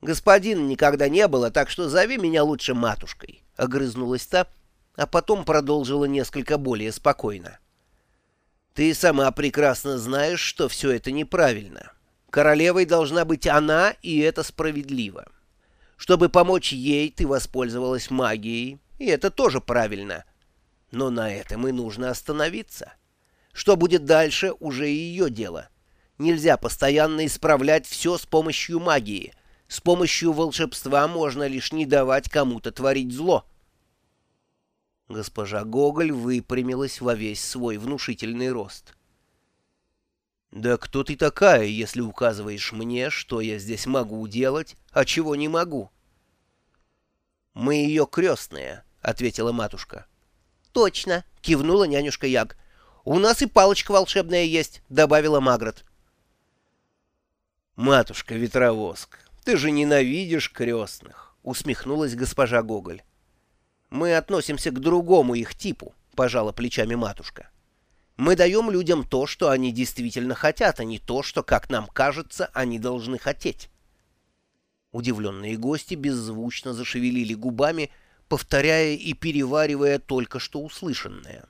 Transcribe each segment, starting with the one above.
«Господин никогда не было, так что зови меня лучше матушкой», — огрызнулась та, а потом продолжила несколько более спокойно. «Ты сама прекрасно знаешь, что все это неправильно. Королевой должна быть она, и это справедливо. Чтобы помочь ей, ты воспользовалась магией, и это тоже правильно. Но на этом и нужно остановиться. Что будет дальше, уже ее дело. Нельзя постоянно исправлять все с помощью магии. С помощью волшебства можно лишь не давать кому-то творить зло. Госпожа Гоголь выпрямилась во весь свой внушительный рост. «Да кто ты такая, если указываешь мне, что я здесь могу делать, а чего не могу?» «Мы ее крестные», — ответила матушка. «Точно», — кивнула нянюшка Яг. «У нас и палочка волшебная есть», — добавила Магрот. «Матушка-ветровоск, ты же ненавидишь крестных», — усмехнулась госпожа Гоголь. «Мы относимся к другому их типу», — пожала плечами матушка. «Мы даем людям то, что они действительно хотят, а не то, что, как нам кажется, они должны хотеть». Удивленные гости беззвучно зашевелили губами, повторяя и переваривая только что услышанное.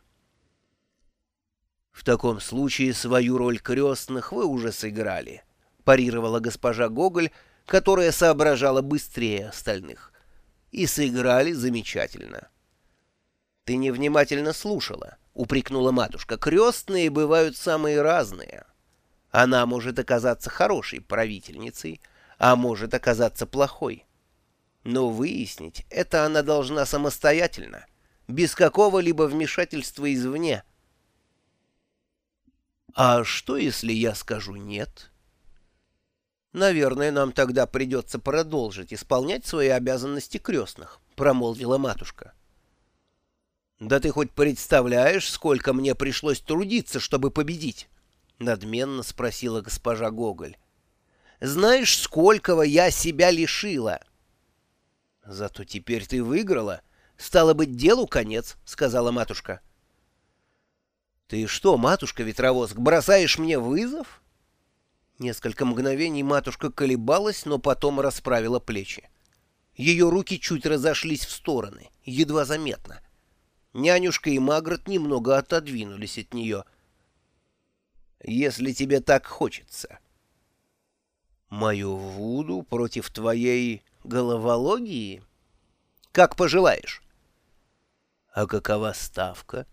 «В таком случае свою роль крестных вы уже сыграли», — парировала госпожа Гоголь, которая соображала быстрее остальных. «И сыграли замечательно». «Ты невнимательно слушала», — упрекнула матушка. «Крестные бывают самые разные. Она может оказаться хорошей правительницей, а может оказаться плохой». Но выяснить это она должна самостоятельно, без какого-либо вмешательства извне. «А что, если я скажу «нет»?» «Наверное, нам тогда придется продолжить исполнять свои обязанности крестных», — промолвила матушка. «Да ты хоть представляешь, сколько мне пришлось трудиться, чтобы победить?» — надменно спросила госпожа Гоголь. «Знаешь, сколького я себя лишила?» «Зато теперь ты выиграла. Стало быть, делу конец», — сказала матушка. «Ты что, матушка-ветровозг, бросаешь мне вызов?» Несколько мгновений матушка колебалась, но потом расправила плечи. Ее руки чуть разошлись в стороны, едва заметно. Нянюшка и Магрот немного отодвинулись от нее. «Если тебе так хочется». «Мою Вуду против твоей головологии? Как пожелаешь. А какова ставка?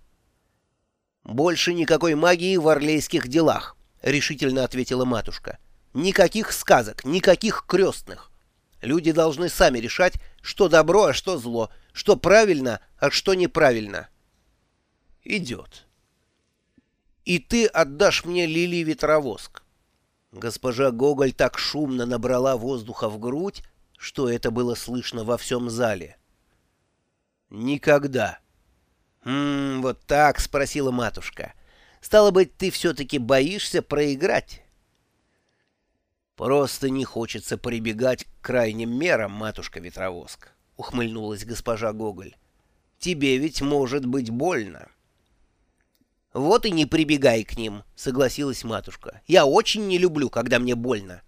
Больше никакой магии в орлейских делах, решительно ответила матушка. Никаких сказок, никаких крестных. Люди должны сами решать, что добро, а что зло, что правильно, а что неправильно. Идет. И ты отдашь мне Лили Ветровоск. Госпожа Гоголь так шумно набрала воздуха в грудь, что это было слышно во всем зале. «Никогда». «Хм, вот так?» — спросила матушка. «Стало быть, ты все-таки боишься проиграть?» «Просто не хочется прибегать к крайним мерам, матушка-ветровоск», — ухмыльнулась госпожа Гоголь. «Тебе ведь может быть больно». «Вот и не прибегай к ним», — согласилась матушка. «Я очень не люблю, когда мне больно».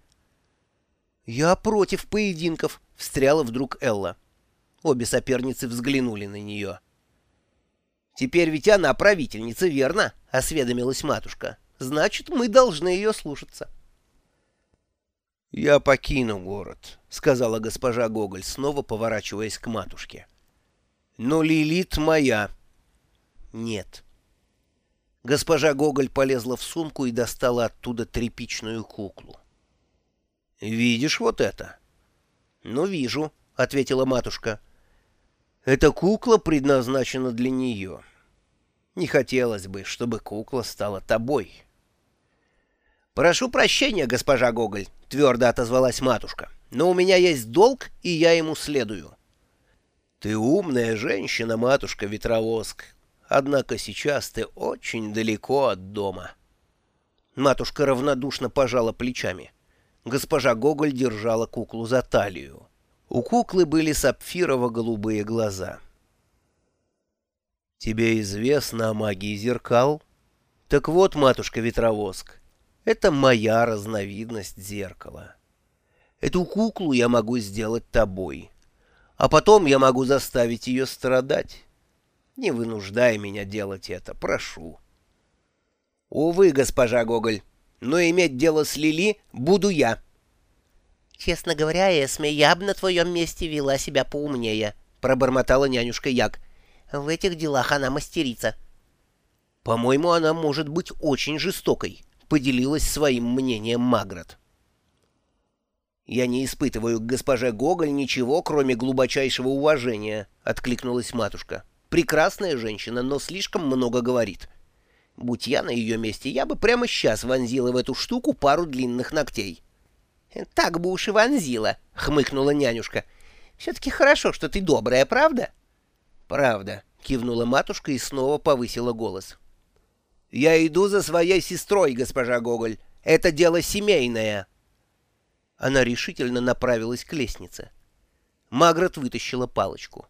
«Я против поединков», — встряла вдруг Элла. Обе соперницы взглянули на нее. «Теперь ведь она правительница, верно?» — осведомилась матушка. «Значит, мы должны ее слушаться». «Я покину город», — сказала госпожа Гоголь, снова поворачиваясь к матушке. «Но Лилит моя». «Нет». Госпожа Гоголь полезла в сумку и достала оттуда тряпичную куклу. «Видишь вот это?» «Ну, вижу», — ответила матушка. «Эта кукла предназначена для нее. Не хотелось бы, чтобы кукла стала тобой». «Прошу прощения, госпожа Гоголь», — твердо отозвалась матушка. «Но у меня есть долг, и я ему следую». «Ты умная женщина, матушка-ветровоск. Однако сейчас ты очень далеко от дома». Матушка равнодушно пожала плечами. Госпожа Гоголь держала куклу за талию. У куклы были сапфирово-голубые глаза. «Тебе известно о магии зеркал?» «Так вот, матушка-ветровоск, это моя разновидность зеркала. Эту куклу я могу сделать тобой, а потом я могу заставить ее страдать. Не вынуждай меня делать это, прошу. Увы, госпожа Гоголь, но иметь дело с Лили буду я. Честно говоря, Эсме, я бы на твоем месте вела себя поумнее, пробормотала нянюшка Як. В этих делах она мастерица. По-моему, она может быть очень жестокой, поделилась своим мнением Маград. «Я не испытываю к госпоже Гоголь ничего, кроме глубочайшего уважения», — откликнулась матушка. «Прекрасная женщина, но слишком много говорит. Будь я на ее месте, я бы прямо сейчас вонзила в эту штуку пару длинных ногтей». «Так бы уж и вонзила», — хмыкнула нянюшка. «Все-таки хорошо, что ты добрая, правда?» «Правда», — кивнула матушка и снова повысила голос. «Я иду за своей сестрой, госпожа Гоголь. Это дело семейное». Она решительно направилась к лестнице. Магрот вытащила палочку.